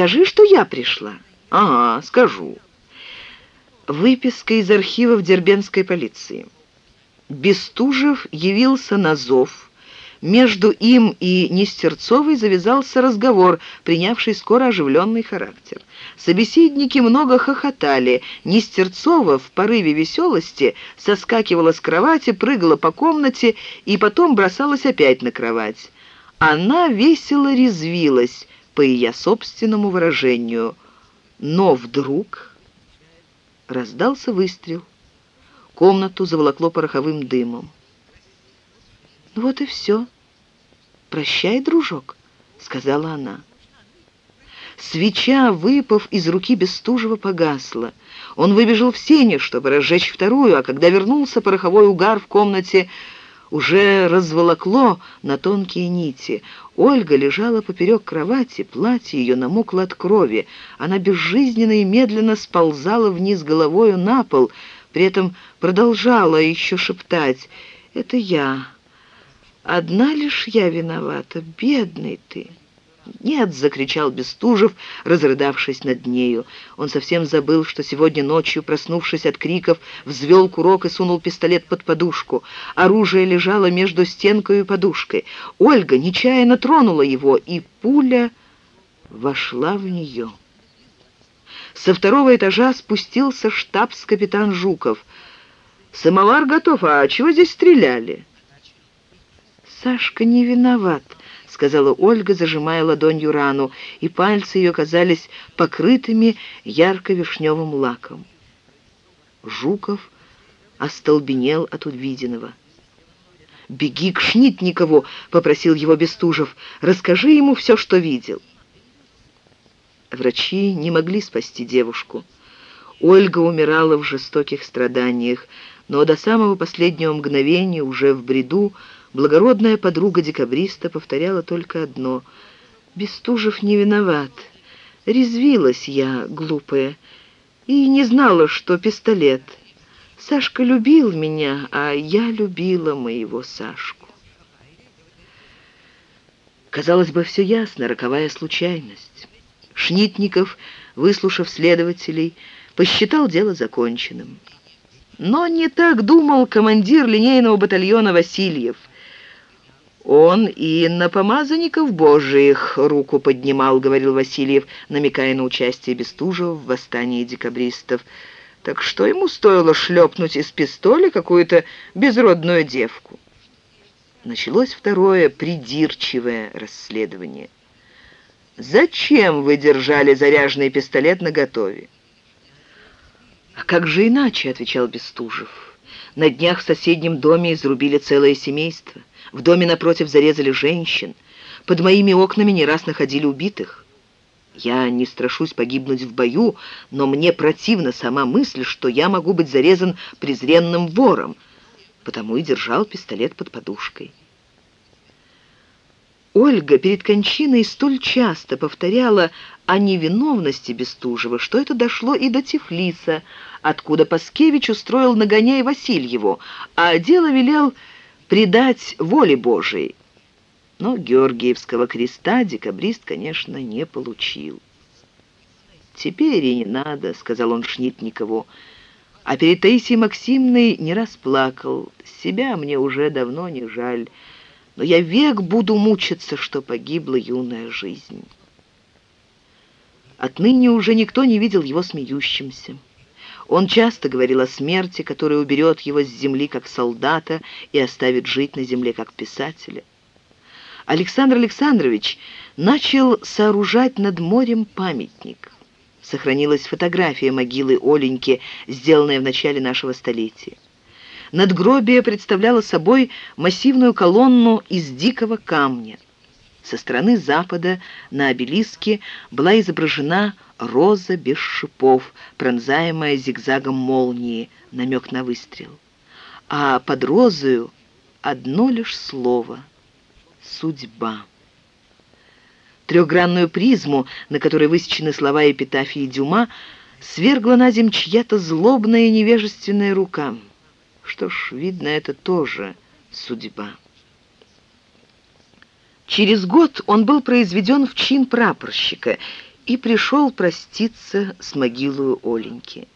Скажи, что я пришла». «Ага, скажу». Выписка из архивов Дербенской полиции. Бестужев явился на зов. Между им и Нестерцовой завязался разговор, принявший скоро оживленный характер. Собеседники много хохотали. Нестерцова в порыве веселости соскакивала с кровати, прыгала по комнате и потом бросалась опять на кровать. Она весело резвилась, по ее собственному выражению. Но вдруг раздался выстрел. Комнату заволокло пороховым дымом. «Ну вот и все. Прощай, дружок», — сказала она. Свеча, выпав из руки Бестужева, погасла. Он выбежал в сене, чтобы разжечь вторую, а когда вернулся, пороховой угар в комнате уже разволокло на тонкие нити. Ольга лежала поперек кровати, платье ее намокло от крови. Она безжизненно и медленно сползала вниз головою на пол, при этом продолжала еще шептать «Это я». Одна лишь я виновата, бедный ты». «Нет!» — закричал Бестужев, разрыдавшись над нею. Он совсем забыл, что сегодня ночью, проснувшись от криков, взвел курок и сунул пистолет под подушку. Оружие лежало между стенкой и подушкой. Ольга нечаянно тронула его, и пуля вошла в нее. Со второго этажа спустился штабс-капитан Жуков. «Самовар готов, а чего здесь стреляли?» «Сашка не виноват», — сказала Ольга, зажимая ладонью рану, и пальцы ее казались покрытыми ярко-вишневым лаком. Жуков остолбенел от увиденного. «Беги к Шнитникову», — попросил его Бестужев. «Расскажи ему все, что видел». Врачи не могли спасти девушку. Ольга умирала в жестоких страданиях, но до самого последнего мгновения, уже в бреду, Благородная подруга декабриста повторяла только одно — «Бестужев не виноват. Резвилась я, глупая, и не знала, что пистолет. Сашка любил меня, а я любила моего Сашку». Казалось бы, все ясно, роковая случайность. Шнитников, выслушав следователей, посчитал дело законченным. Но не так думал командир линейного батальона Васильев — «Он и на помазанников божиих руку поднимал», — говорил Васильев, намекая на участие Бестужева в восстании декабристов. «Так что ему стоило шлепнуть из пистоля какую-то безродную девку?» Началось второе придирчивое расследование. «Зачем вы держали заряженный пистолет наготове?» «А как же иначе?» — отвечал Бестужев. «На днях в соседнем доме изрубили целое семейство». В доме напротив зарезали женщин. Под моими окнами не раз находили убитых. Я не страшусь погибнуть в бою, но мне противна сама мысль, что я могу быть зарезан презренным вором, потому и держал пистолет под подушкой. Ольга перед кончиной столь часто повторяла о невиновности Бестужева, что это дошло и до Тифлиса, откуда Паскевич устроил нагоняй Васильеву, а дело велел предать воле Божией. Но Георгиевского креста декабрист, конечно, не получил. «Теперь и не надо», — сказал он Шнитникову. А перед Таисией Максимной не расплакал. Себя мне уже давно не жаль, но я век буду мучиться, что погибла юная жизнь. Отныне уже никто не видел его смеющимся. Он часто говорил о смерти, которая уберет его с земли как солдата и оставит жить на земле как писателя. Александр Александрович начал сооружать над морем памятник. Сохранилась фотография могилы Оленьки, сделанная в начале нашего столетия. Надгробие представляло собой массивную колонну из дикого камня. Со стороны запада на обелиске была изображена роза без шипов, пронзаемая зигзагом молнии, намек на выстрел. А под розою одно лишь слово — судьба. Трехгранную призму, на которой высечены слова эпитафии Дюма, свергла на земь чья-то злобная и невежественная рука. Что ж, видно, это тоже судьба. Через год он был произведен в чин прапорщика и пришел проститься с могилою Оленьки.